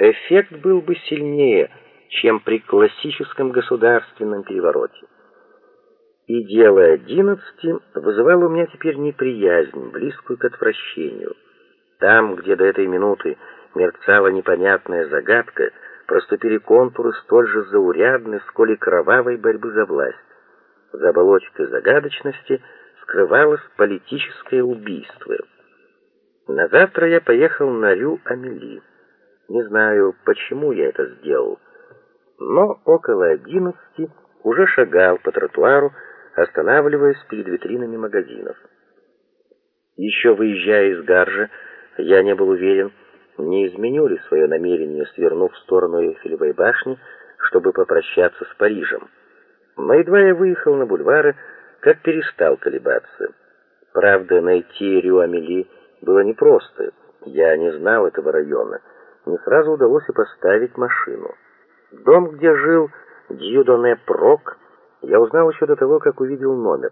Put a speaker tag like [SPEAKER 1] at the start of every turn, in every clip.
[SPEAKER 1] эффект был бы сильнее, чем при классическом государственном перевороте. И дело одиннадцати вызывало у меня теперь неприязнь, близкую к отвращению. Там, где до этой минуты мерцала непонятная загадка, проступили контуры столь же заурядной, сколь и кровавой борьбы за власть. За оболочкой загадочности скрывалось политическое убийство. На завтра я поехал на Рю-Амели. Не знаю, почему я это сделал, но около одиннадцати уже шагал по тротуару, останавливаясь перед витринами магазинов. Еще выезжая из Гаржа, я не был уверен, не изменю ли свое намерение, свернув в сторону Эйфелевой башни, чтобы попрощаться с Парижем. Но едва я выехал на бульвары, как перестал колебаться. Правда, найти Рю-Амели было непросто. Я не знал этого района. Не сразу удалось и поставить машину. Дом, где жил Дьюдоне Прок, я узнал еще до того, как увидел номер.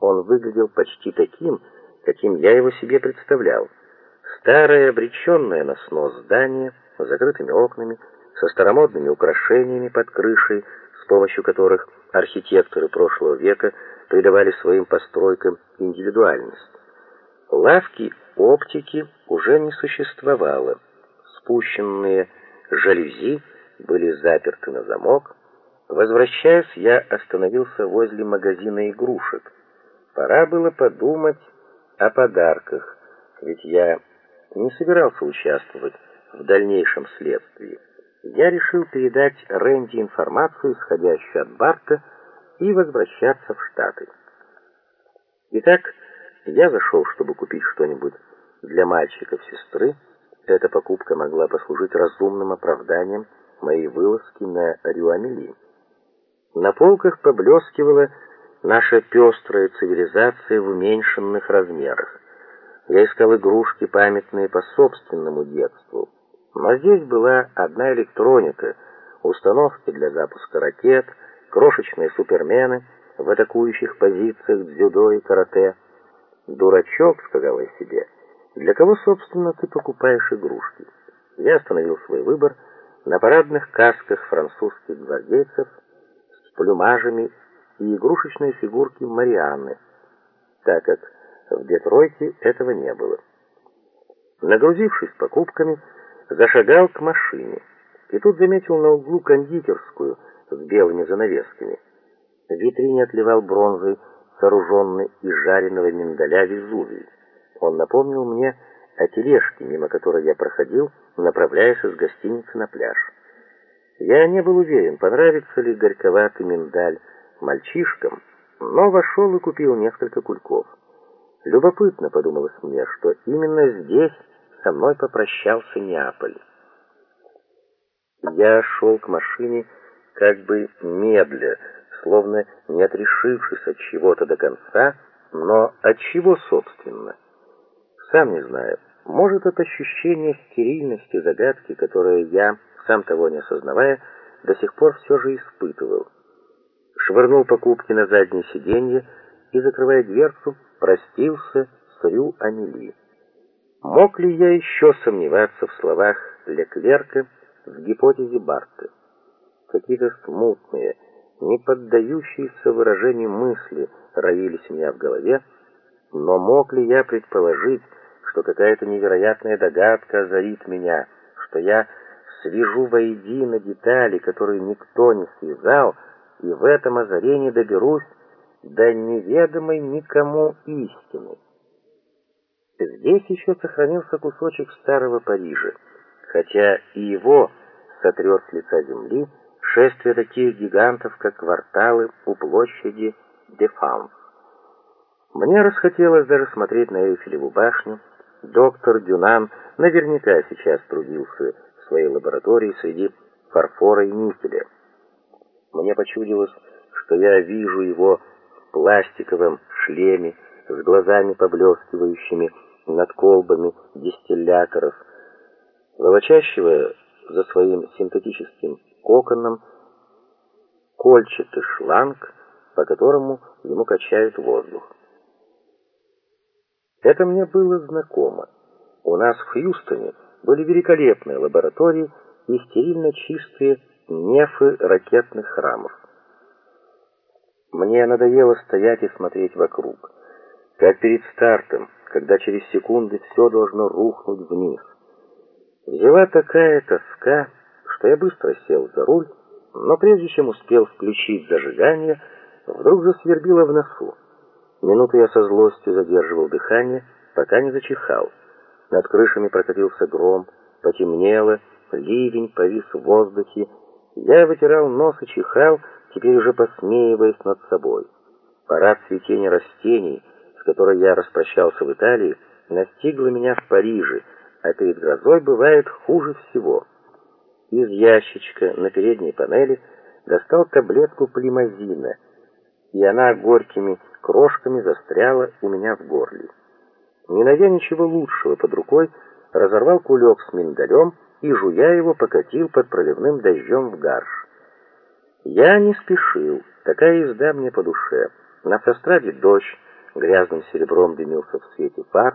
[SPEAKER 1] Он выглядел почти таким, каким я его себе представлял. Старое, обреченное на снос здание, с закрытыми окнами, со старомодными украшениями под крышей, с помощью которых архитекторы прошлого века придавали своим постройкам индивидуальность. Лавки оптики уже не существовало. Спущенные жалюзи были заперты на замок. Возвращаясь, я остановился возле магазина игрушек. Пора было подумать о подарках, ведь я не собирался участвовать в дальнейшем следствии. Я решил передать Рэнди информацию, исходящую от Барта, и возвращаться в Штаты. Итак, я зашел, чтобы купить что-нибудь для мальчиков сестры. Эта покупка могла послужить разумным оправданием моей вылазки на Рюамели. На полках поблескивала наша пестрая цивилизация в уменьшенных размерах. Я искал игрушки, памятные по собственному детству. Но здесь была одна электроника, установки для запуска ракет, крошечные супермены в атакующих позициях дзюдо и карате. «Дурачок», — сказал я себе, — «для кого, собственно, ты покупаешь игрушки?» Я остановил свой выбор на парадных касках французских гвардейцев с плюмажами и игрушечной фигурки Марианны, так как в Детройте этого не было. Нагрузившись покупками, зашагал к машине. И тут заметил на углу кондитерскую с белыми занавесками. В витрине отливал бронзой сооруженный из жареного миндаля Везувий. Он напомнил мне о тележке, мимо которой я проходил, направляясь из гостиницы на пляж. Я не был уверен, понравится ли горьковатый миндаль мальчишкам, но вошел и купил несколько кульков. Любопытно, подумалось мне, что именно здесь со мной попрощался Неаполь. Я шел к машине как бы медля, словно не отрешившись от чего-то до конца, но от чего, собственно? Сам не знаю. Может, это ощущение стерильности загадки, которое я, сам того не осознавая, до сих пор все же испытывал. Швырнул покупки на заднее сиденье и, закрывая дверцу, простился с Рю Анели. Мог ли я еще сомневаться в словах Леклерка в гипотезе Барта? Какие-то смутные, не поддающиеся выражению мысли роились у меня в голове, но мог ли я предположить, что какая-то невероятная догадка озарит меня, что я свяжу воедино детали, которые никто не связал, и в этом озарении доберусь до неведомой никому истины. Здесь еще сохранился кусочек старого Парижа, хотя и его сотрет с лица земли шествие таких гигантов, как кварталы у площади Дефанс. Мне расхотелось даже смотреть на Эйфелеву башню. Доктор Дюнан наверняка сейчас трудился в своей лаборатории среди фарфора и никеля. Мне почудилось, что я вижу его в пластиковом шлеме с глазами поблескивающими над колбами дистилляторов, волочащего за своим синтетическим коконом кольчатый шланг, по которому ему качают воздух. Это мне было знакомо. У нас в Хьюстоне были великолепные лаборатории, и стерильно чистые нефы ракетных храмов. Мне надоело стоять и смотреть вокруг, как перед стартом, когда через секунды все должно рухнуть вниз. Взяла такая тоска, что я быстро сел за руль, но прежде чем успел включить зажигание, вдруг засвербило в носу. Минуту я со злостью задерживал дыхание, пока не зачихал. Над крышами прокатился гром, потемнело, ливень повис в воздухе. Я вытирал нос и чихал, теперь уже посмеиваясь над собой. Парад цветения растений, с которой я распрощался в Италии, настигла меня в Париже, а перед грозой бывает хуже всего. Из ящичка на передней панели достал таблетку плимазина, и она горькими крошками застряла у меня в горле. Не найдя ничего лучшего под рукой, разорвал кулек с миндалем и, жуя его, покатил под проливным дождем в гарш. Я не спешил, такая езда мне по душе. На автостраде дождь, грязным серебром дымился в свете фар,